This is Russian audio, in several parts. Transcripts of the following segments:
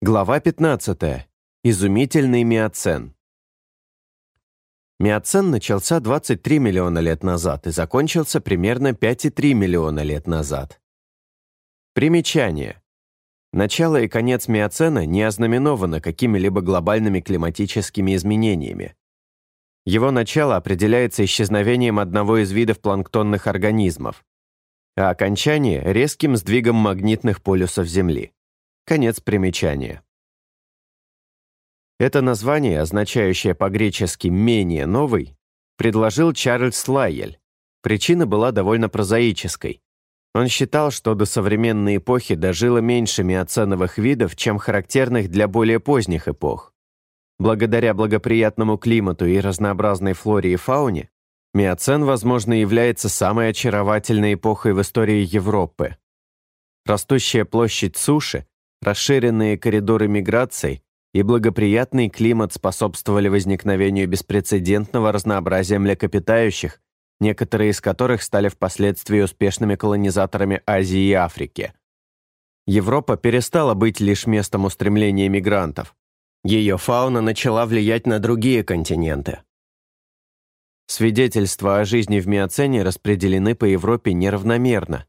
Глава 15. Изумительный миоцен. Миоцен начался 23 миллиона лет назад и закончился примерно 5,3 миллиона лет назад. Примечание. Начало и конец миоцена не ознаменовано какими-либо глобальными климатическими изменениями. Его начало определяется исчезновением одного из видов планктонных организмов, а окончание – резким сдвигом магнитных полюсов Земли. Конец примечания. Это название, означающее по-гречески «менее новый», предложил Чарльз Лайель. Причина была довольно прозаической. Он считал, что до современной эпохи дожило меньше миоценовых видов, чем характерных для более поздних эпох. Благодаря благоприятному климату и разнообразной флоре и фауне, миоцен, возможно, является самой очаровательной эпохой в истории Европы. Растущая площадь суши, расширенные коридоры миграций и благоприятный климат способствовали возникновению беспрецедентного разнообразия млекопитающих, некоторые из которых стали впоследствии успешными колонизаторами Азии и Африки. Европа перестала быть лишь местом устремления мигрантов. Ее фауна начала влиять на другие континенты. Свидетельства о жизни в Миоцене распределены по Европе неравномерно,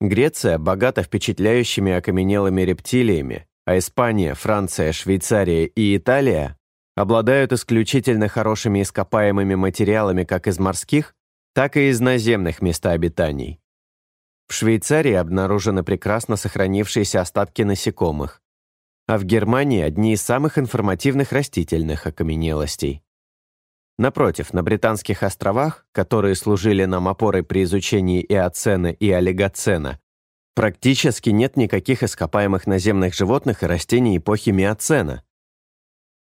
Греция богата впечатляющими окаменелыми рептилиями, а Испания, Франция, Швейцария и Италия обладают исключительно хорошими ископаемыми материалами как из морских, так и из наземных обитаний. В Швейцарии обнаружены прекрасно сохранившиеся остатки насекомых, а в Германии одни из самых информативных растительных окаменелостей. Напротив, на Британских островах, которые служили нам опорой при изучении Эоцена и Олигоцена, практически нет никаких ископаемых наземных животных и растений эпохи Миоцена.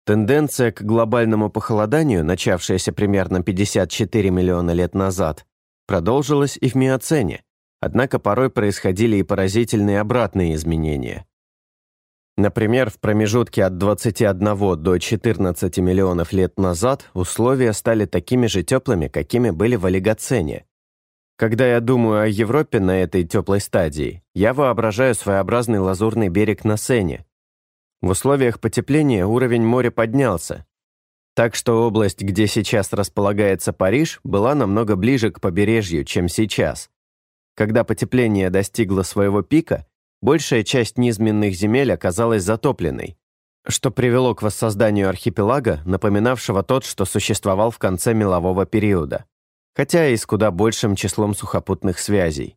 Тенденция к глобальному похолоданию, начавшаяся примерно 54 миллиона лет назад, продолжилась и в Миоцене, однако порой происходили и поразительные обратные изменения. Например, в промежутке от 21 до 14 миллионов лет назад условия стали такими же теплыми, какими были в олигоцене. Когда я думаю о Европе на этой теплой стадии, я воображаю своеобразный лазурный берег на Сене. В условиях потепления уровень моря поднялся, так что область, где сейчас располагается Париж, была намного ближе к побережью, чем сейчас. Когда потепление достигло своего пика, большая часть низменных земель оказалась затопленной, что привело к воссозданию архипелага, напоминавшего тот, что существовал в конце мелового периода, хотя и с куда большим числом сухопутных связей.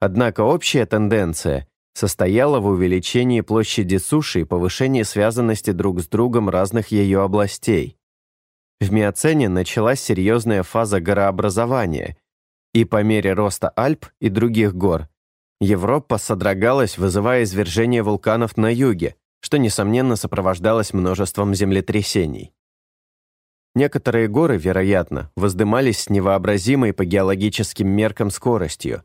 Однако общая тенденция состояла в увеличении площади суши и повышении связанности друг с другом разных ее областей. В Миоцене началась серьезная фаза горообразования, и по мере роста Альп и других гор Европа содрогалась, вызывая извержение вулканов на юге, что, несомненно, сопровождалось множеством землетрясений. Некоторые горы, вероятно, воздымались с невообразимой по геологическим меркам скоростью.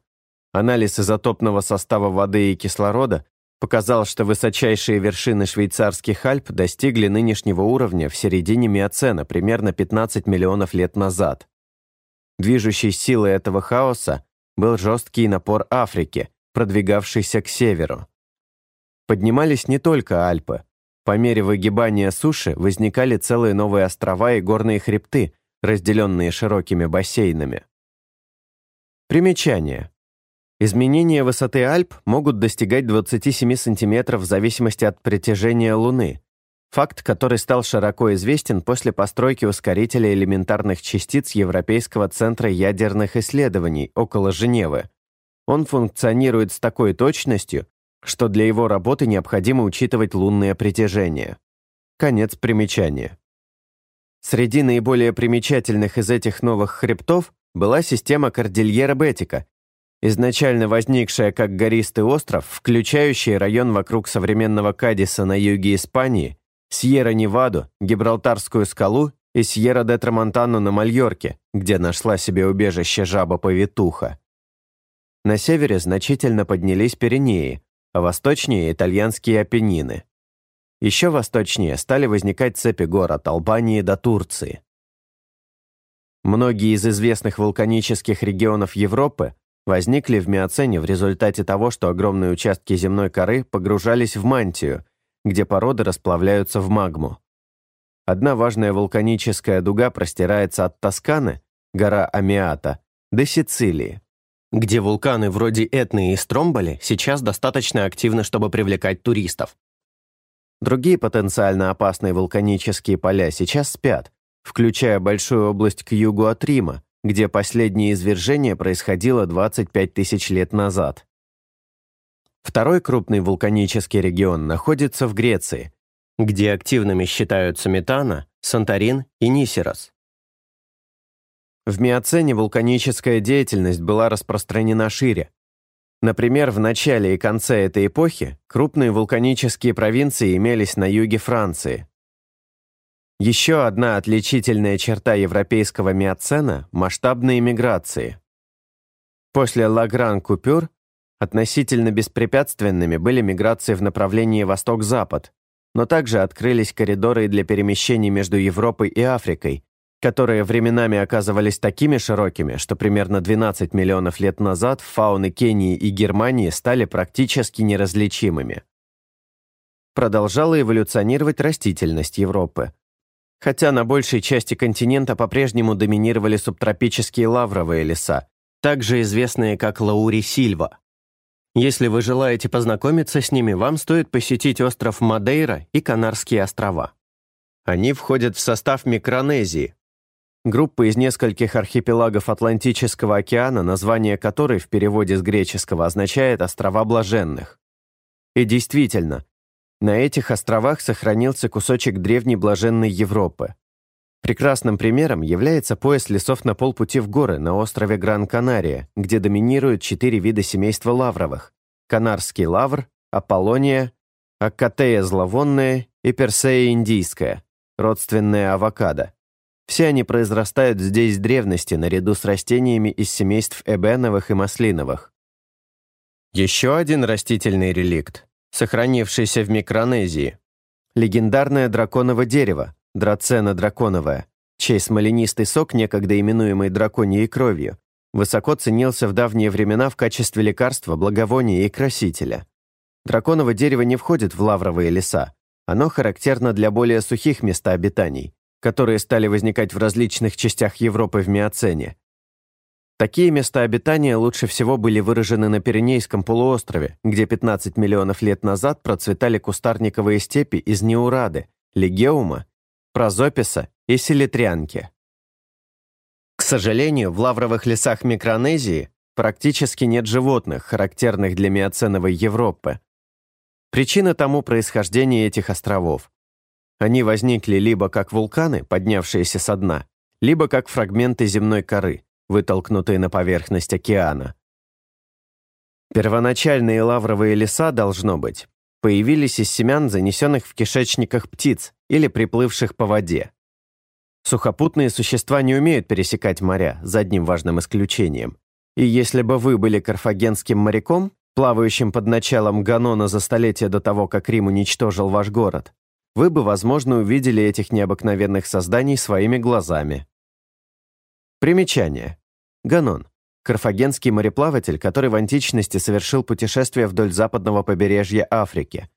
Анализ изотопного состава воды и кислорода показал, что высочайшие вершины швейцарских Альп достигли нынешнего уровня в середине Миоцена примерно 15 миллионов лет назад. Движущей силой этого хаоса был жесткий напор Африки, продвигавшийся к северу. Поднимались не только Альпы. По мере выгибания суши возникали целые новые острова и горные хребты, разделенные широкими бассейнами. Примечание. Изменения высоты Альп могут достигать 27 см в зависимости от притяжения Луны, факт, который стал широко известен после постройки ускорителя элементарных частиц Европейского центра ядерных исследований около Женевы, он функционирует с такой точностью, что для его работы необходимо учитывать лунное притяжение. Конец примечания. Среди наиболее примечательных из этих новых хребтов была система Кордильера Бетика, изначально возникшая как гористый остров, включающий район вокруг современного Кадиса на юге Испании, Сьерра-Неваду, Гибралтарскую скалу и Сьерра-де-Трамонтану на Мальорке, где нашла себе убежище жаба-повитуха. На севере значительно поднялись Пиренеи, а восточнее – итальянские Апеннины. Еще восточнее стали возникать цепи гор от Албании до Турции. Многие из известных вулканических регионов Европы возникли в Миоцене в результате того, что огромные участки земной коры погружались в мантию, где породы расплавляются в магму. Одна важная вулканическая дуга простирается от Тосканы, гора Амиата, до Сицилии, где вулканы вроде Этны и Стромболи сейчас достаточно активны, чтобы привлекать туристов. Другие потенциально опасные вулканические поля сейчас спят, включая большую область к югу от Рима, где последнее извержение происходило 25 тысяч лет назад. Второй крупный вулканический регион находится в Греции, где активными считаются Метана, Санторин и Нисерос. В Миоцене вулканическая деятельность была распространена шире. Например, в начале и конце этой эпохи крупные вулканические провинции имелись на юге Франции. Еще одна отличительная черта европейского миоцена – масштабные миграции. После Лагран-Купюр относительно беспрепятственными были миграции в направлении восток-запад, но также открылись коридоры для перемещений между Европой и Африкой, которые временами оказывались такими широкими, что примерно 12 миллионов лет назад фауны Кении и Германии стали практически неразличимыми. Продолжала эволюционировать растительность Европы. Хотя на большей части континента по-прежнему доминировали субтропические лавровые леса, также известные как лаури-сильва. Если вы желаете познакомиться с ними, вам стоит посетить остров Мадейра и Канарские острова. Они входят в состав Микронезии, группа из нескольких архипелагов Атлантического океана, название которой в переводе с греческого означает «острова блаженных». И действительно, на этих островах сохранился кусочек древней блаженной Европы. Прекрасным примером является пояс лесов на полпути в горы на острове Гран-Канария, где доминируют четыре вида семейства лавровых – Канарский лавр, Аполлония, Аккатея зловонная и Персея индийская, родственная авокадо. Все они произрастают здесь с древности наряду с растениями из семейств эбеновых и маслиновых. Еще один растительный реликт, сохранившийся в Микронезии. Легендарное драконово дерево, драцена драконовая, чей смоленистый сок, некогда именуемый драконьей кровью, высоко ценился в давние времена в качестве лекарства, благовония и красителя. Драконово дерево не входит в лавровые леса. Оно характерно для более сухих мест обитаний, которые стали возникать в различных частях Европы в Миоцене. Такие места обитания лучше всего были выражены на Пиренейском полуострове, где 15 миллионов лет назад процветали кустарниковые степи из неурады, легеума, прозописа и селитрянки. К сожалению, в лавровых лесах Микронезии практически нет животных, характерных для миоценовой Европы. Причина тому происхождение этих островов. Они возникли либо как вулканы, поднявшиеся со дна, либо как фрагменты земной коры, вытолкнутые на поверхность океана. Первоначальные лавровые леса, должно быть, появились из семян, занесенных в кишечниках птиц или приплывших по воде. Сухопутные существа не умеют пересекать моря, за одним важным исключением. И если бы вы были карфагенским моряком, плавающим под началом Ганона за столетие до того, как Рим уничтожил ваш город, вы бы, возможно, увидели этих необыкновенных созданий своими глазами. Примечание. Ганон. Карфагенский мореплаватель, который в античности совершил путешествие вдоль западного побережья Африки.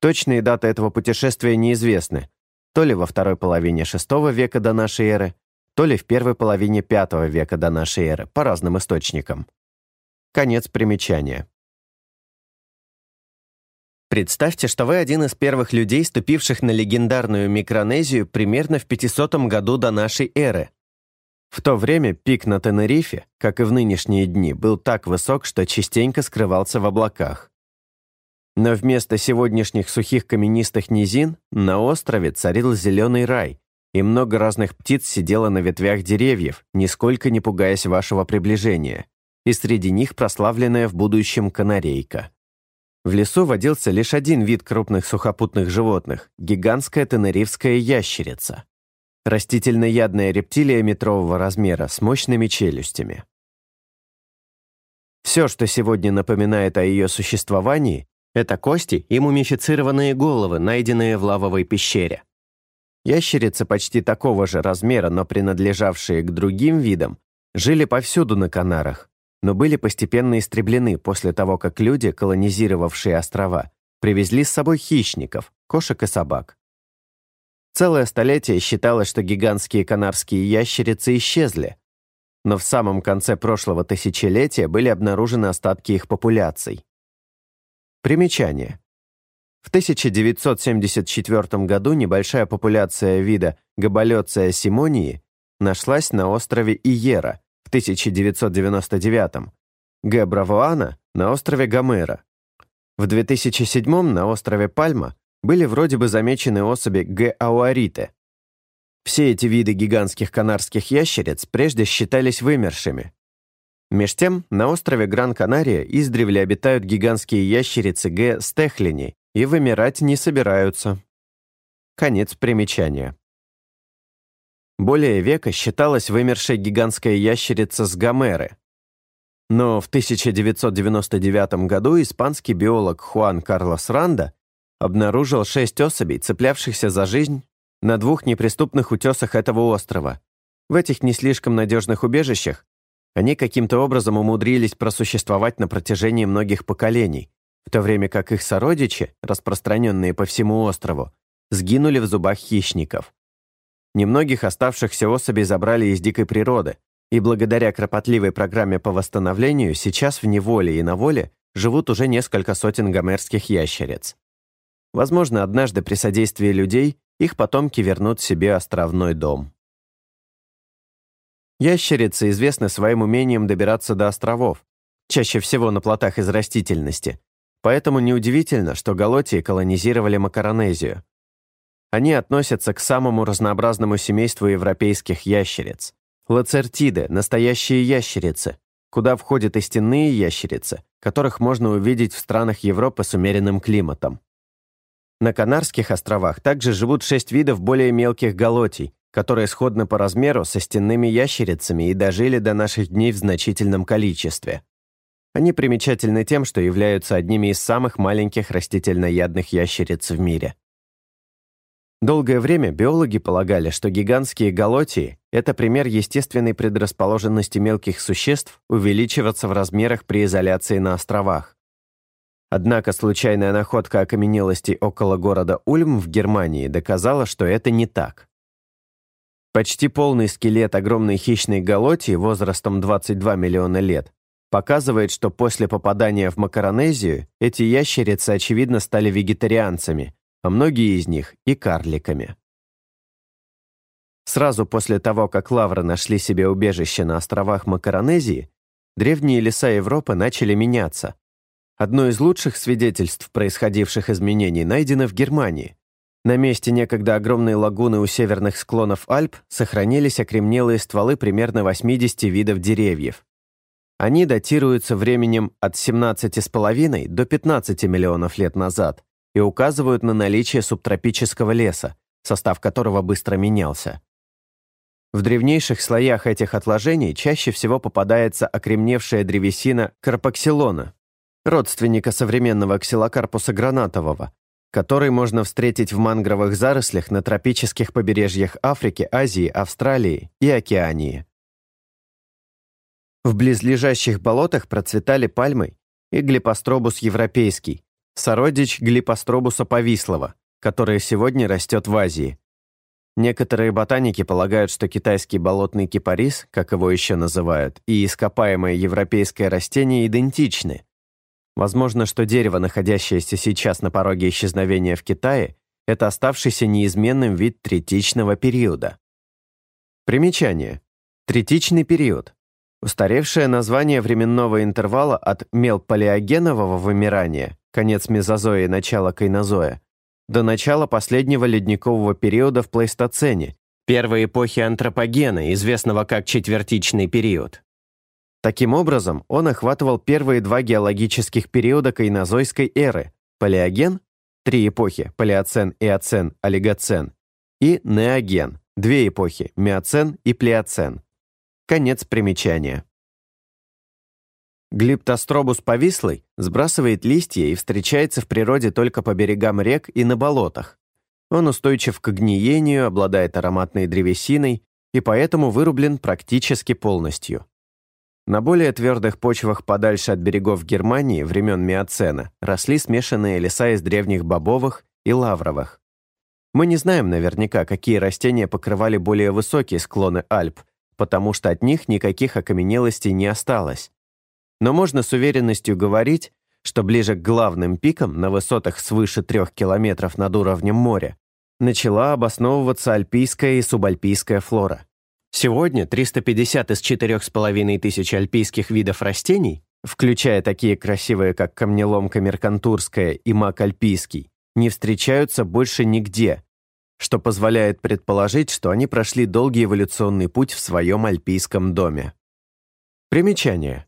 Точные даты этого путешествия неизвестны, то ли во второй половине VI века до нашей эры, то ли в первой половине V века до нашей эры, по разным источникам. Конец примечания. Представьте, что вы один из первых людей, ступивших на легендарную Микронезию примерно в 500 году до нашей эры. В то время пик на Тенерифе, как и в нынешние дни, был так высок, что частенько скрывался в облаках. Но вместо сегодняшних сухих каменистых низин на острове царил зеленый рай, и много разных птиц сидело на ветвях деревьев, нисколько не пугаясь вашего приближения, и среди них прославленная в будущем канарейка. В лесу водился лишь один вид крупных сухопутных животных – гигантская тенерифская ящерица. Растительноядная рептилия метрового размера с мощными челюстями. Все, что сегодня напоминает о ее существовании, это кости и мумифицированные головы, найденные в лавовой пещере. Ящерицы почти такого же размера, но принадлежавшие к другим видам, жили повсюду на Канарах, но были постепенно истреблены после того, как люди, колонизировавшие острова, привезли с собой хищников, кошек и собак. Целое столетие считалось, что гигантские канарские ящерицы исчезли, но в самом конце прошлого тысячелетия были обнаружены остатки их популяций. Примечание. В 1974 году небольшая популяция вида Габалеция симонии нашлась на острове Иера в 1999, Г. бравуана на острове Гомера. В 2007 на острове Пальма были вроде бы замечены особи Г. Все эти виды гигантских канарских ящериц прежде считались вымершими. Меж тем, на острове Гран-Канария издревле обитают гигантские ящерицы Г. стехлини и вымирать не собираются. Конец примечания. Более века считалась вымершей гигантская ящерица с Гомеры. Но в 1999 году испанский биолог Хуан Карлос Ранда обнаружил шесть особей, цеплявшихся за жизнь на двух неприступных утесах этого острова. В этих не слишком надежных убежищах они каким-то образом умудрились просуществовать на протяжении многих поколений, в то время как их сородичи, распространенные по всему острову, сгинули в зубах хищников. Немногих оставшихся особей забрали из дикой природы, и благодаря кропотливой программе по восстановлению сейчас в неволе и на воле живут уже несколько сотен гомерских ящериц. Возможно, однажды при содействии людей их потомки вернут себе островной дом. Ящерицы известны своим умением добираться до островов, чаще всего на плотах из растительности, поэтому неудивительно, что галотии колонизировали Макаронезию. Они относятся к самому разнообразному семейству европейских ящериц. Лацертиды – настоящие ящерицы, куда входят и стенные ящерицы, которых можно увидеть в странах Европы с умеренным климатом. На Канарских островах также живут шесть видов более мелких галотий, которые сходны по размеру со стенными ящерицами и дожили до наших дней в значительном количестве. Они примечательны тем, что являются одними из самых маленьких растительноядных ящериц в мире. Долгое время биологи полагали, что гигантские галотии – это пример естественной предрасположенности мелких существ увеличиваться в размерах при изоляции на островах. Однако случайная находка окаменелостей около города Ульм в Германии доказала, что это не так. Почти полный скелет огромной хищной галотии возрастом 22 миллиона лет показывает, что после попадания в Макаронезию эти ящерицы, очевидно, стали вегетарианцами – а многие из них и карликами. Сразу после того, как лавры нашли себе убежище на островах Макаронезии, древние леса Европы начали меняться. Одно из лучших свидетельств происходивших изменений найдено в Германии. На месте некогда огромной лагуны у северных склонов Альп сохранились окремнелые стволы примерно 80 видов деревьев. Они датируются временем от 17,5 до 15 миллионов лет назад и указывают на наличие субтропического леса, состав которого быстро менялся. В древнейших слоях этих отложений чаще всего попадается окремневшая древесина карпоксилона, родственника современного ксилокарпуса гранатового, который можно встретить в мангровых зарослях на тропических побережьях Африки, Азии, Австралии и Океании. В близлежащих болотах процветали пальмы и глипостробус европейский, сородич глипостробуса повислого, который сегодня растет в Азии. Некоторые ботаники полагают, что китайский болотный кипарис, как его еще называют, и ископаемое европейское растение идентичны. Возможно, что дерево, находящееся сейчас на пороге исчезновения в Китае, это оставшийся неизменным вид третичного периода. Примечание. Третичный период. Устаревшее название временного интервала от мелпалеогенового вымирания конец мезозоя и начало кайнозоя, до начала последнего ледникового периода в плейстоцене, первой эпохи антропогена, известного как четвертичный период. Таким образом, он охватывал первые два геологических периода кайнозойской эры – палеоген, три эпохи – палеоцен, эоцен, олигоцен, и неоген, две эпохи – миоцен и плеоцен. Конец примечания. Глиптостробус повислый сбрасывает листья и встречается в природе только по берегам рек и на болотах. Он устойчив к гниению, обладает ароматной древесиной и поэтому вырублен практически полностью. На более твердых почвах подальше от берегов Германии времен Миоцена росли смешанные леса из древних бобовых и лавровых. Мы не знаем наверняка, какие растения покрывали более высокие склоны Альп, потому что от них никаких окаменелостей не осталось. Но можно с уверенностью говорить, что ближе к главным пикам на высотах свыше трех километров над уровнем моря начала обосновываться альпийская и субальпийская флора. Сегодня 350 из 4,5 тысяч альпийских видов растений, включая такие красивые, как камнеломка меркантурская и мак альпийский, не встречаются больше нигде, что позволяет предположить, что они прошли долгий эволюционный путь в своем альпийском доме. Примечание.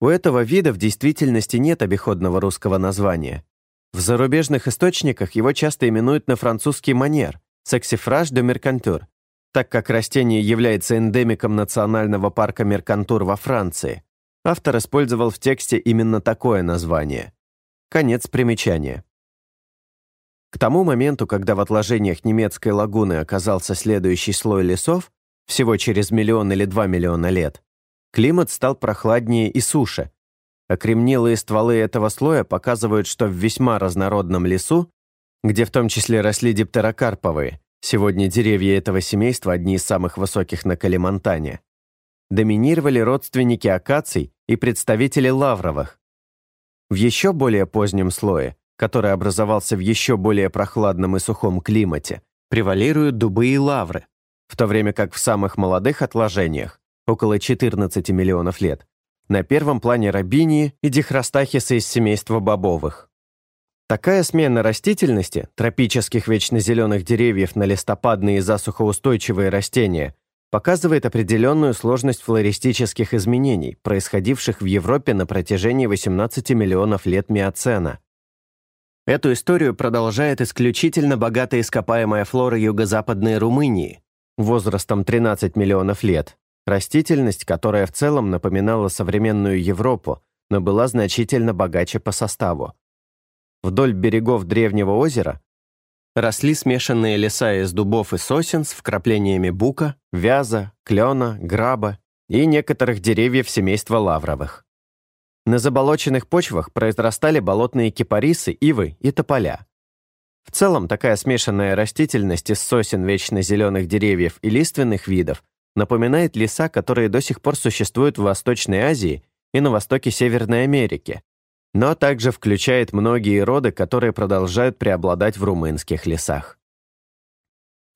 У этого вида в действительности нет обиходного русского названия. В зарубежных источниках его часто именуют на французский манер «сексифраж де меркантур», так как растение является эндемиком национального парка Меркантур во Франции. Автор использовал в тексте именно такое название. Конец примечания. К тому моменту, когда в отложениях немецкой лагуны оказался следующий слой лесов, всего через миллион или два миллиона лет, климат стал прохладнее и суше. Окремнелые стволы этого слоя показывают, что в весьма разнородном лесу, где в том числе росли диптерокарповые, сегодня деревья этого семейства одни из самых высоких на Калимантане, доминировали родственники акаций и представители лавровых. В еще более позднем слое который образовался в еще более прохладном и сухом климате, превалируют дубы и лавры, в то время как в самых молодых отложениях, около 14 миллионов лет, на первом плане рабинии и дихростахисы из семейства бобовых. Такая смена растительности, тропических вечно деревьев на листопадные и засухоустойчивые растения, показывает определенную сложность флористических изменений, происходивших в Европе на протяжении 18 миллионов лет миоцена. Эту историю продолжает исключительно богатая ископаемая флора юго-западной Румынии, возрастом 13 миллионов лет, растительность, которая в целом напоминала современную Европу, но была значительно богаче по составу. Вдоль берегов древнего озера росли смешанные леса из дубов и сосен с вкраплениями бука, вяза, клена, граба и некоторых деревьев семейства лавровых. На заболоченных почвах произрастали болотные кипарисы, ивы и тополя. В целом, такая смешанная растительность из сосен вечно деревьев и лиственных видов напоминает леса, которые до сих пор существуют в Восточной Азии и на востоке Северной Америки, но также включает многие роды, которые продолжают преобладать в румынских лесах.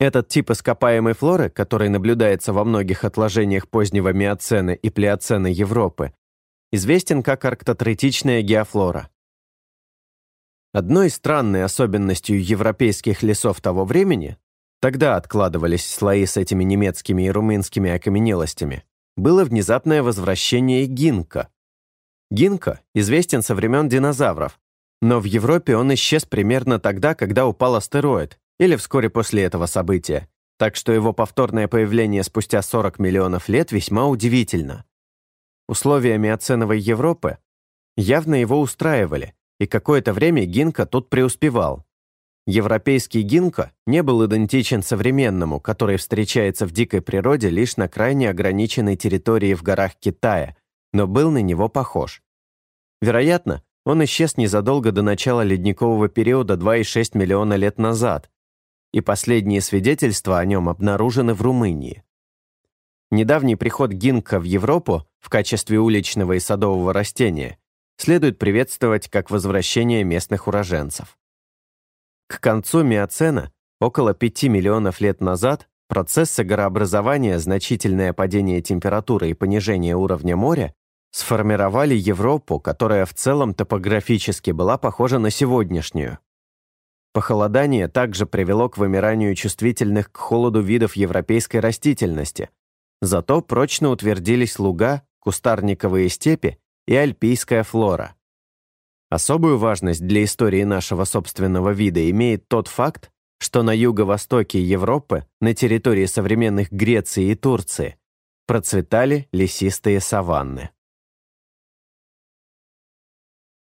Этот тип ископаемой флоры, который наблюдается во многих отложениях позднего миоцена и плеоцена Европы, известен как арктотретичная геофлора. Одной странной особенностью европейских лесов того времени, тогда откладывались слои с этими немецкими и румынскими окаменелостями, было внезапное возвращение гинка. Гинка известен со времен динозавров, но в Европе он исчез примерно тогда, когда упал астероид, или вскоре после этого события, так что его повторное появление спустя 40 миллионов лет весьма удивительно. Условия миоценовой Европы явно его устраивали, и какое-то время гинка тут преуспевал. Европейский гинка не был идентичен современному, который встречается в дикой природе лишь на крайне ограниченной территории в горах Китая, но был на него похож. Вероятно, он исчез незадолго до начала ледникового периода 2,6 миллиона лет назад, и последние свидетельства о нем обнаружены в Румынии. Недавний приход гинка в Европу в качестве уличного и садового растения следует приветствовать как возвращение местных уроженцев. К концу миоцена, около 5 миллионов лет назад, процессы горообразования, значительное падение температуры и понижение уровня моря сформировали Европу, которая в целом топографически была похожа на сегодняшнюю. Похолодание также привело к вымиранию чувствительных к холоду видов европейской растительности, Зато прочно утвердились луга, кустарниковые степи и альпийская флора. Особую важность для истории нашего собственного вида имеет тот факт, что на юго-востоке Европы, на территории современных Греции и Турции, процветали лесистые саванны.